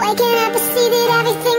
Waking up, I see that everything